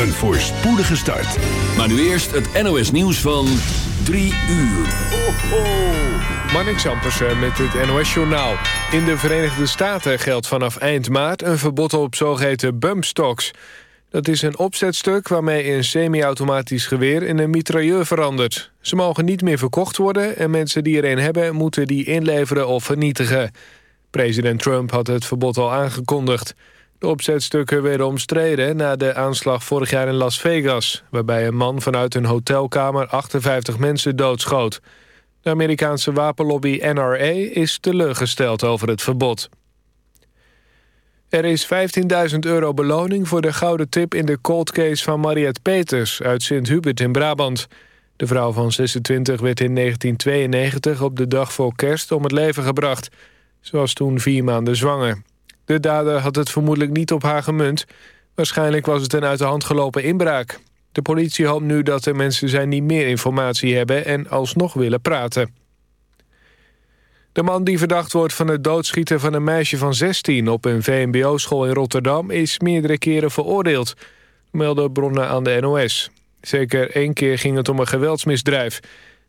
Een voorspoedige start. Maar nu eerst het NOS nieuws van 3 uur. Ho, ho. Met het NOS-journaal. In de Verenigde Staten geldt vanaf eind maart een verbod op zogeheten bumpstocks. Dat is een opzetstuk waarmee een semi-automatisch geweer in een mitrailleur verandert. Ze mogen niet meer verkocht worden en mensen die er een hebben... moeten die inleveren of vernietigen. President Trump had het verbod al aangekondigd. De opzetstukken werden omstreden na de aanslag vorig jaar in Las Vegas... waarbij een man vanuit een hotelkamer 58 mensen doodschoot. De Amerikaanse wapenlobby NRA is teleurgesteld over het verbod. Er is 15.000 euro beloning voor de gouden tip in de cold case van Mariette Peters uit Sint-Hubert in Brabant. De vrouw van 26 werd in 1992 op de dag voor kerst om het leven gebracht. Ze was toen vier maanden zwanger. De dader had het vermoedelijk niet op haar gemunt. Waarschijnlijk was het een uit de hand gelopen inbraak. De politie hoopt nu dat er mensen zijn die meer informatie hebben... en alsnog willen praten. De man die verdacht wordt van het doodschieten van een meisje van 16... op een VMBO-school in Rotterdam is meerdere keren veroordeeld... melden bronnen aan de NOS. Zeker één keer ging het om een geweldsmisdrijf.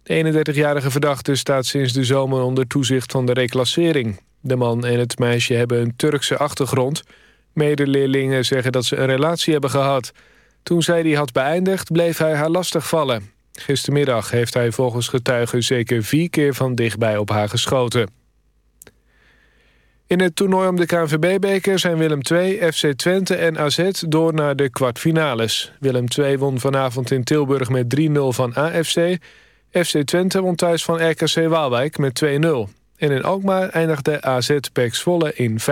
De 31-jarige verdachte staat sinds de zomer onder toezicht van de reclassering. De man en het meisje hebben een Turkse achtergrond. Medeleerlingen zeggen dat ze een relatie hebben gehad. Toen zij die had beëindigd, bleef hij haar lastig vallen. Gistermiddag heeft hij volgens getuigen zeker vier keer van dichtbij op haar geschoten. In het toernooi om de KNVB-beker zijn Willem II, FC Twente en AZ door naar de kwartfinales. Willem II won vanavond in Tilburg met 3-0 van AFC. FC Twente won thuis van RKC Waalwijk met 2-0. En in Alkmaar eindigde AZ Pex Volle in 5-0.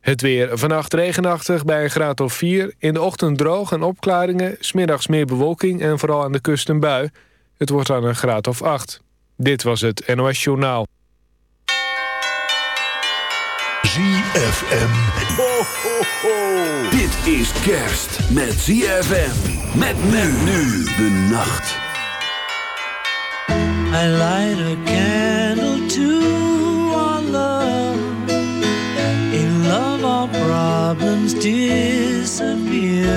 Het weer vannacht regenachtig bij een graad of 4. In de ochtend droog en opklaringen. Smiddags meer bewolking en vooral aan de kust een bui. Het wordt dan een graad of 8. Dit was het NOS Journaal. ZFM. Ho, ho, ho. Dit is kerst met ZFM. Met men nu de nacht. I light a candle to our love. In love, our problems disappear.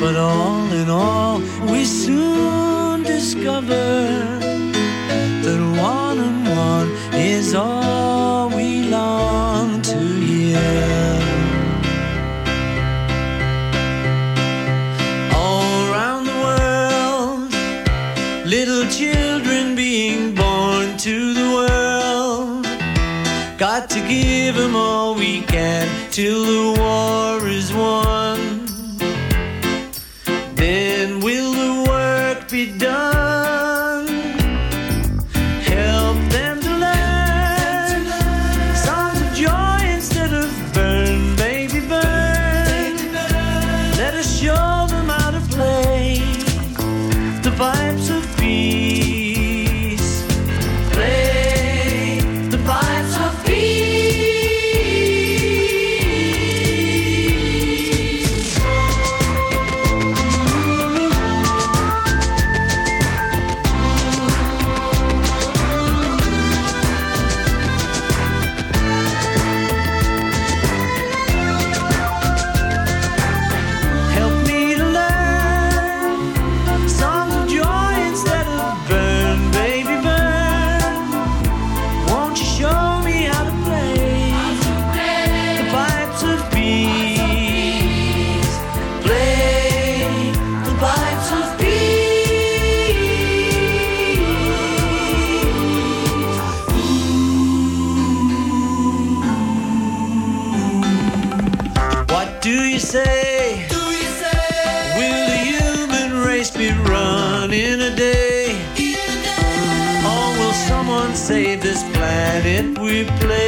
But all in all, we soon discover that one and one is all till the war that we play.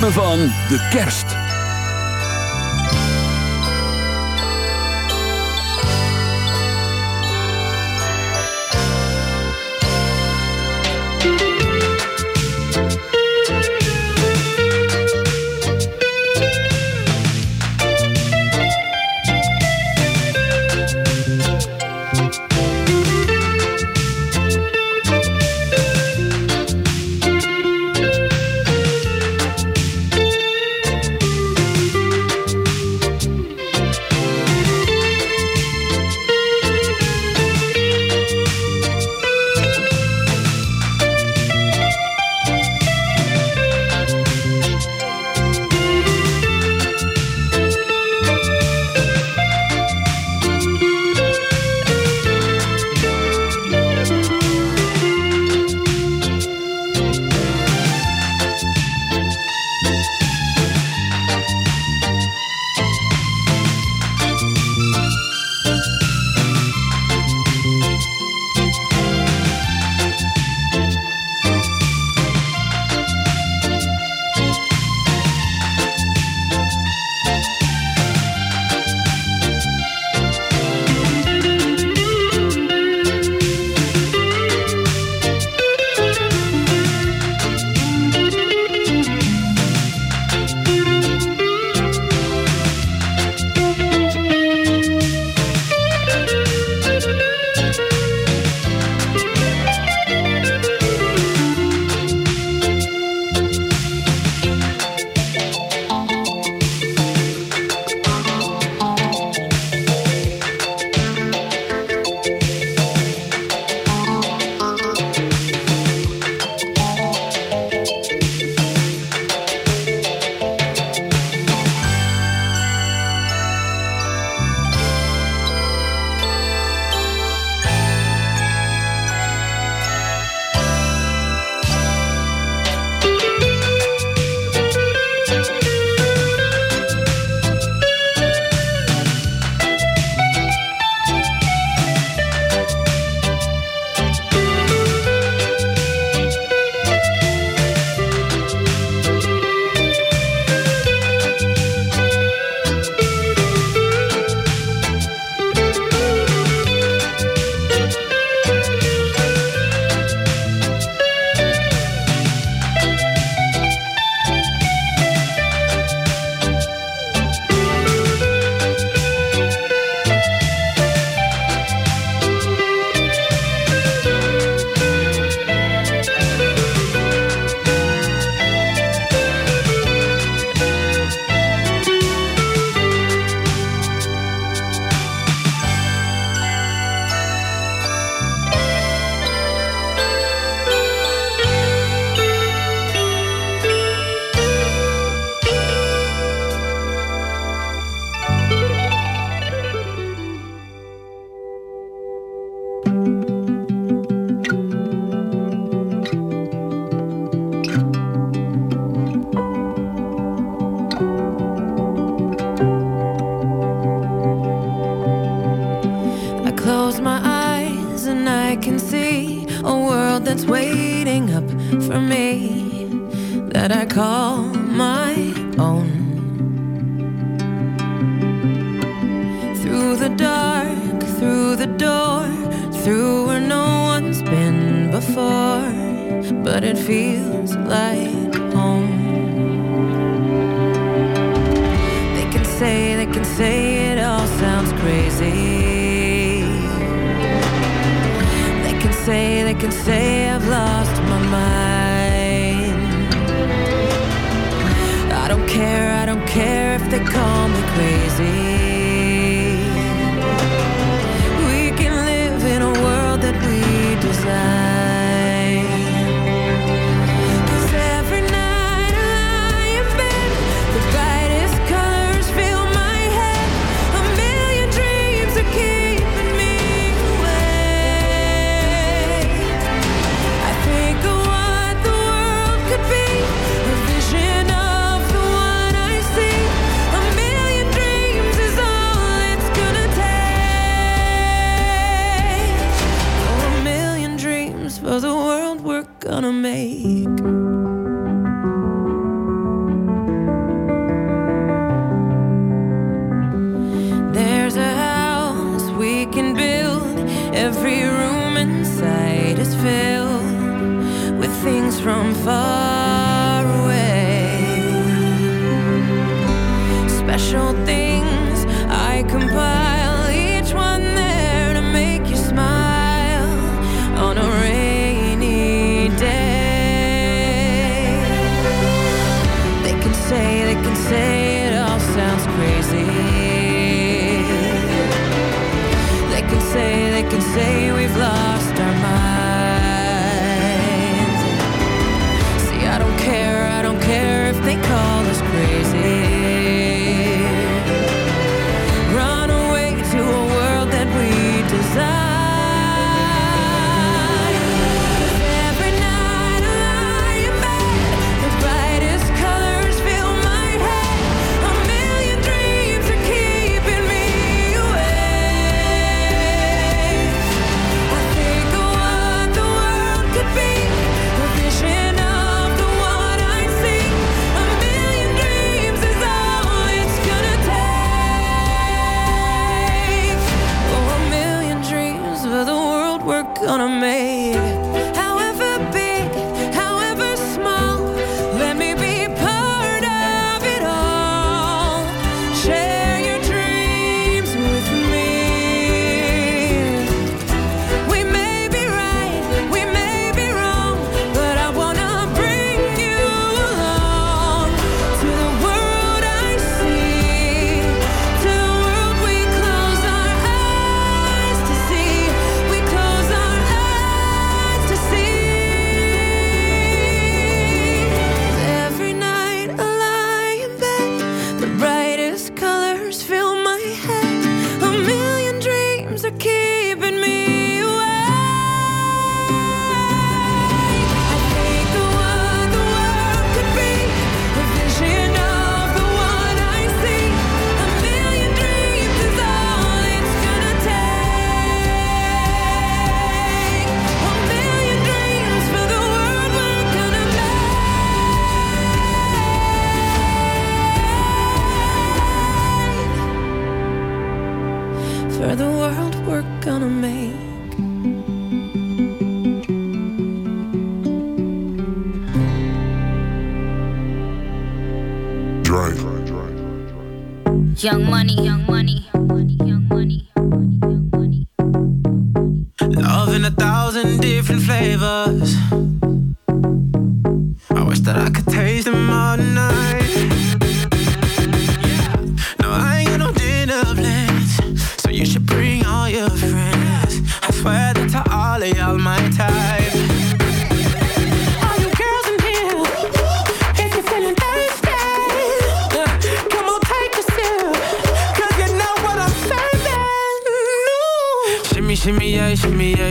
Ritme van de kerst.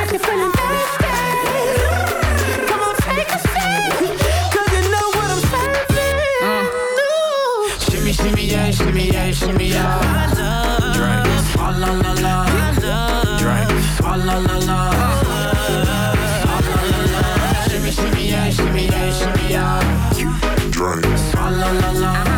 if you're feeling thirsty, come on, take a seat, 'cause you know what I'm serving. Ooh. Shimmy, shimmy, yeah, shimmy, yeah, shimmy, yeah. Drink. Ah, la, la, la. Drink. Ah, la, la, la. Ah, la, la, la. Shimmy, shimmy, yeah, shimmy, yeah, shimmy, yeah. Drink. Ah, la, la, la.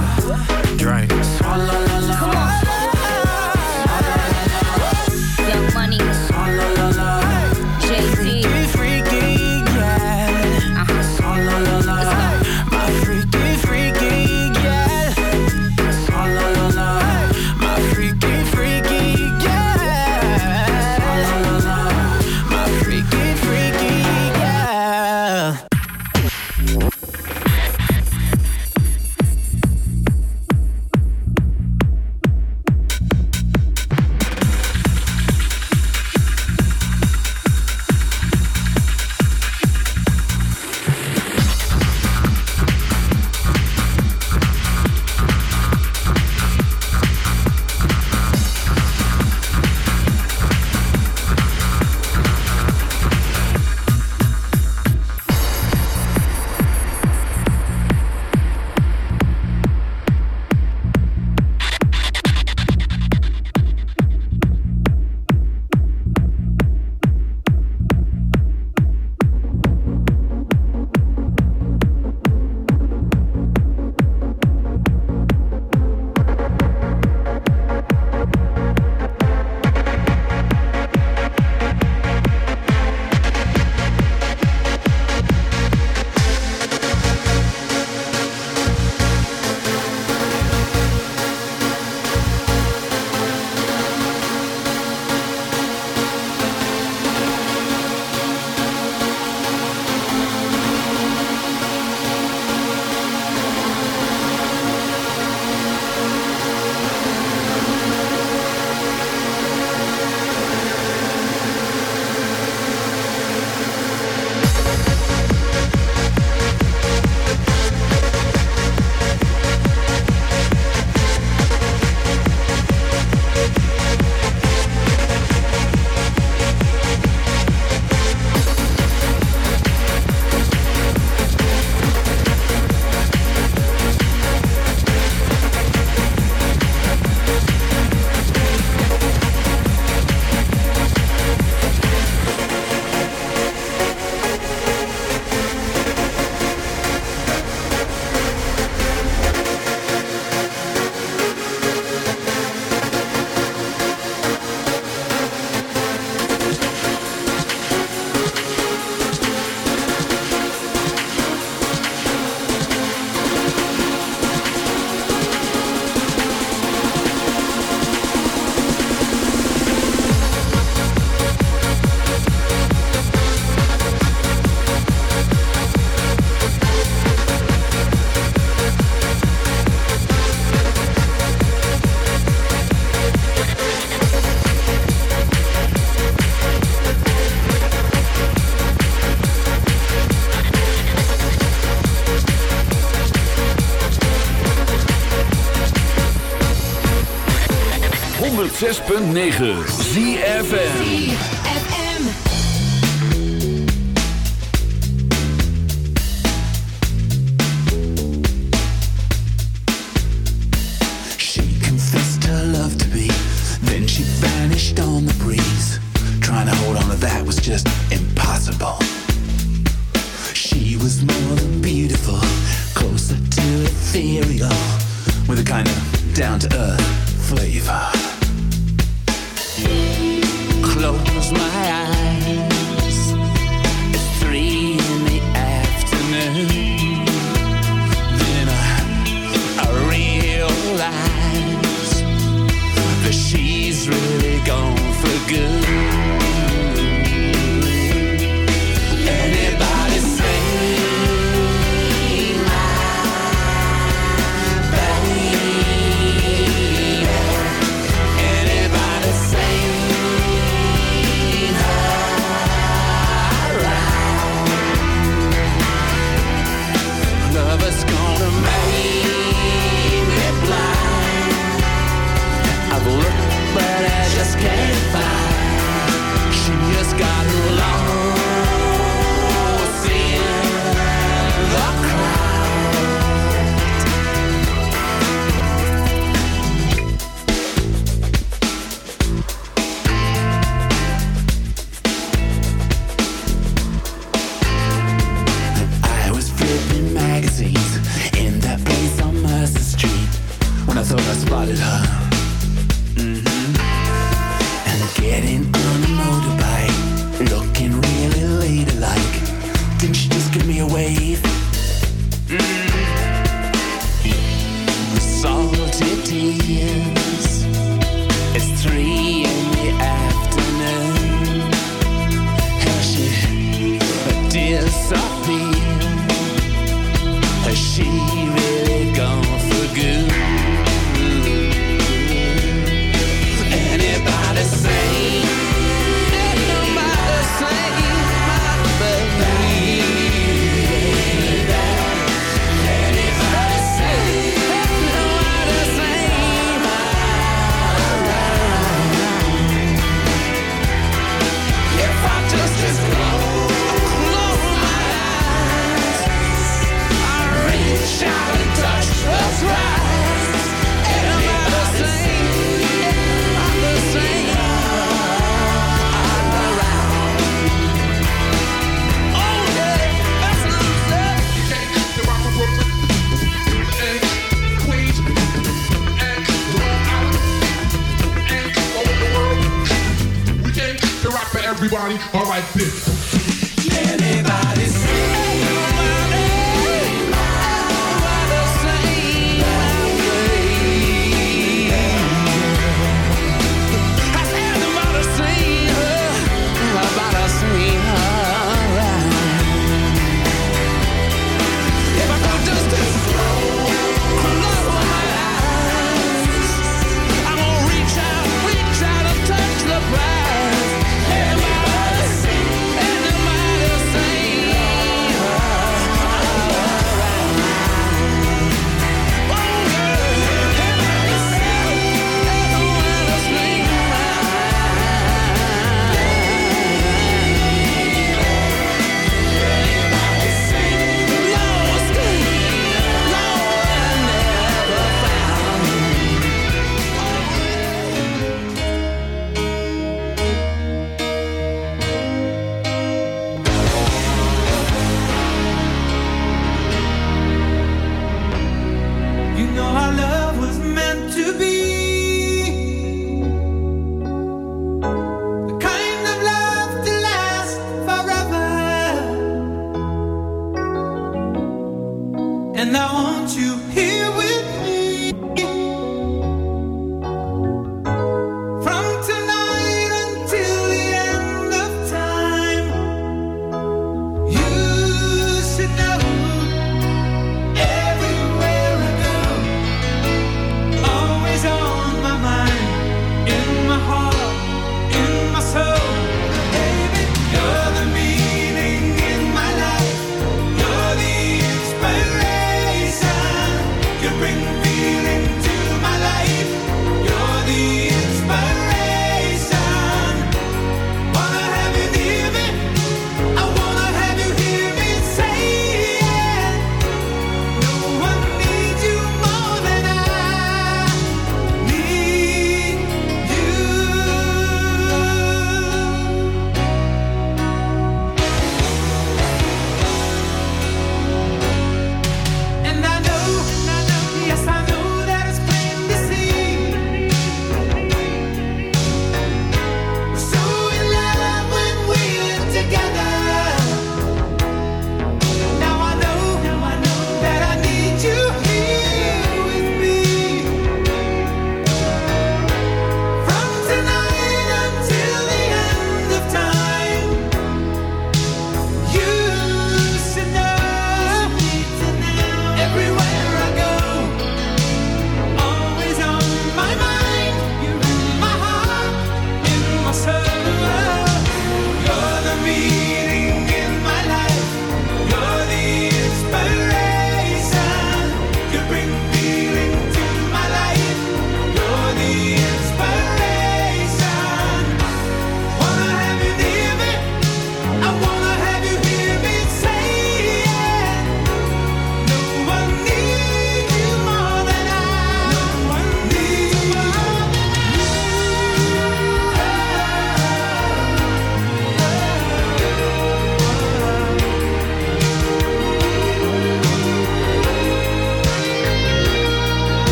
106.9 ZFN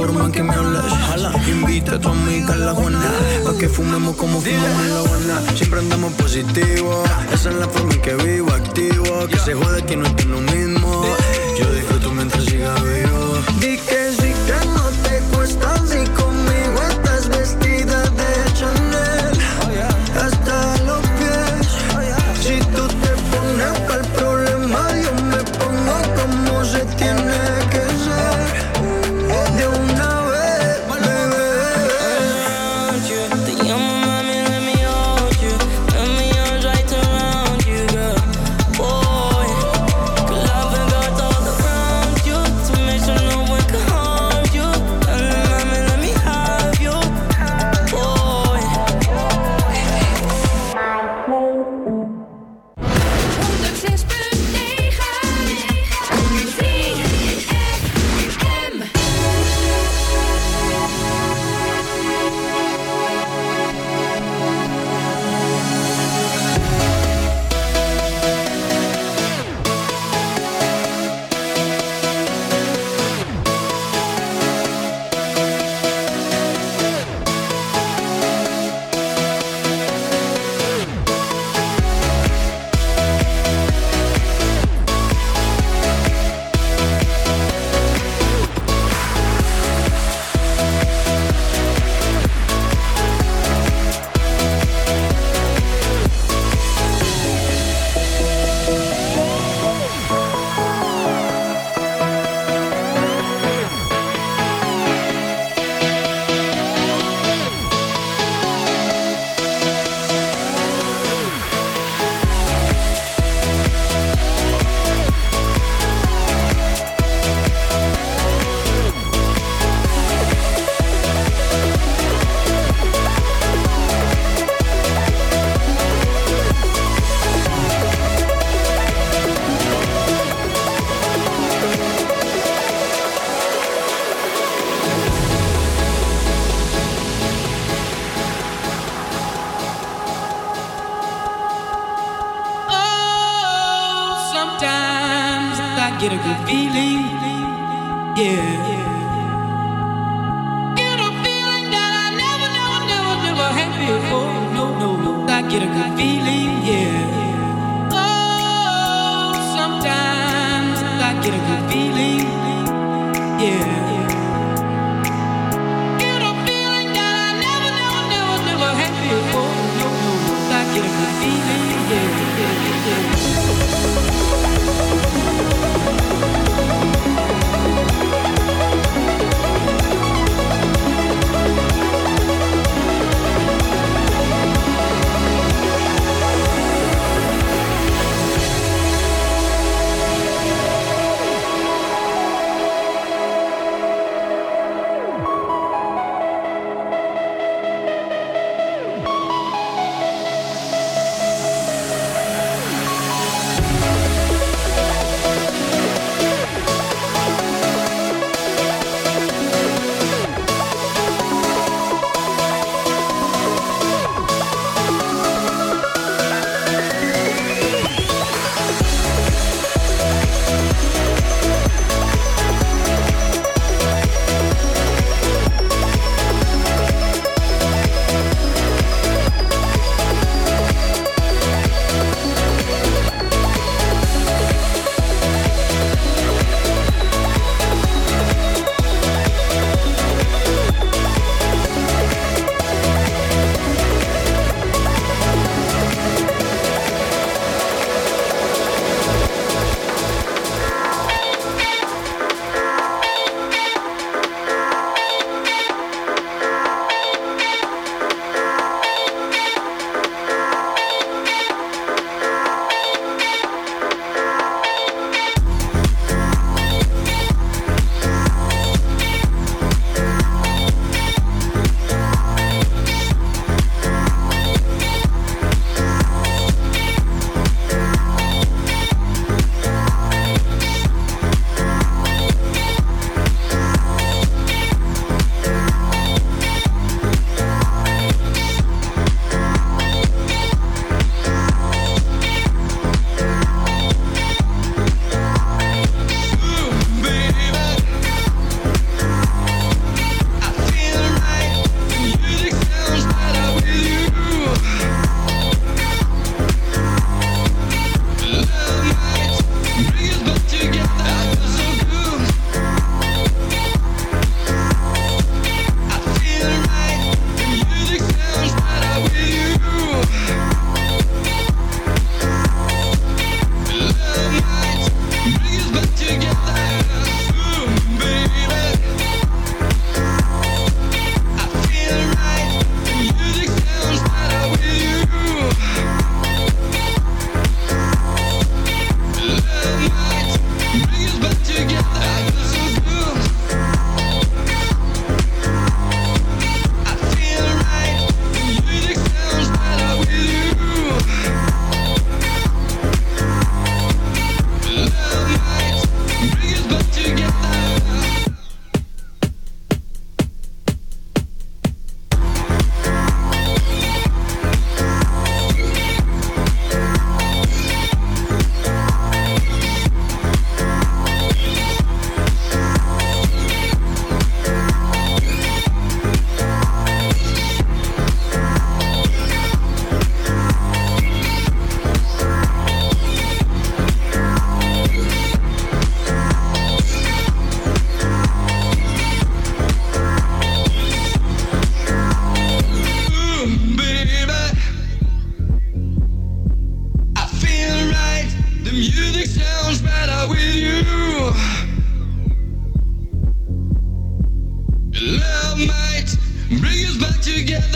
forma que me hablas. Invita a tu amiga a la buena. Pa' que fumemos como fumamos en la buena. Siempre andamos positivo. Esa es la forma en que vivo, activo. Que se jode que no estoy lo mismo. Yo disfruto mientras siga vivo.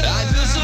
I just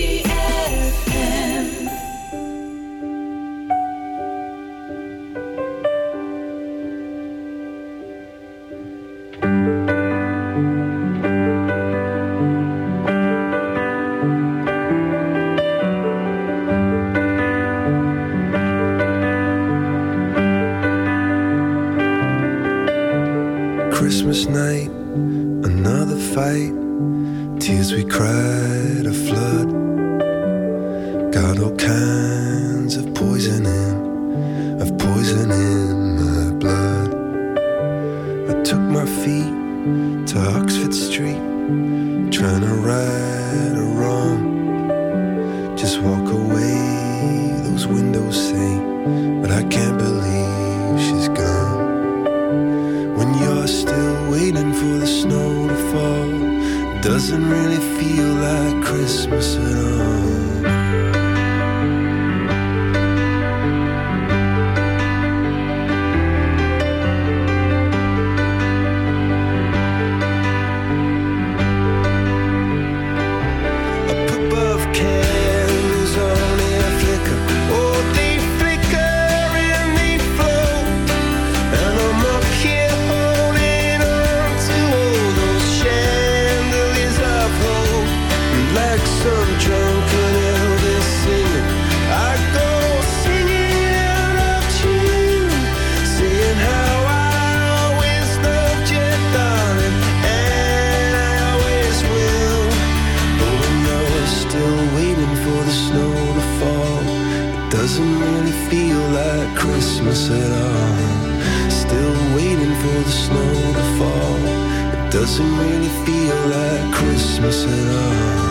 really feel like Christmas at all.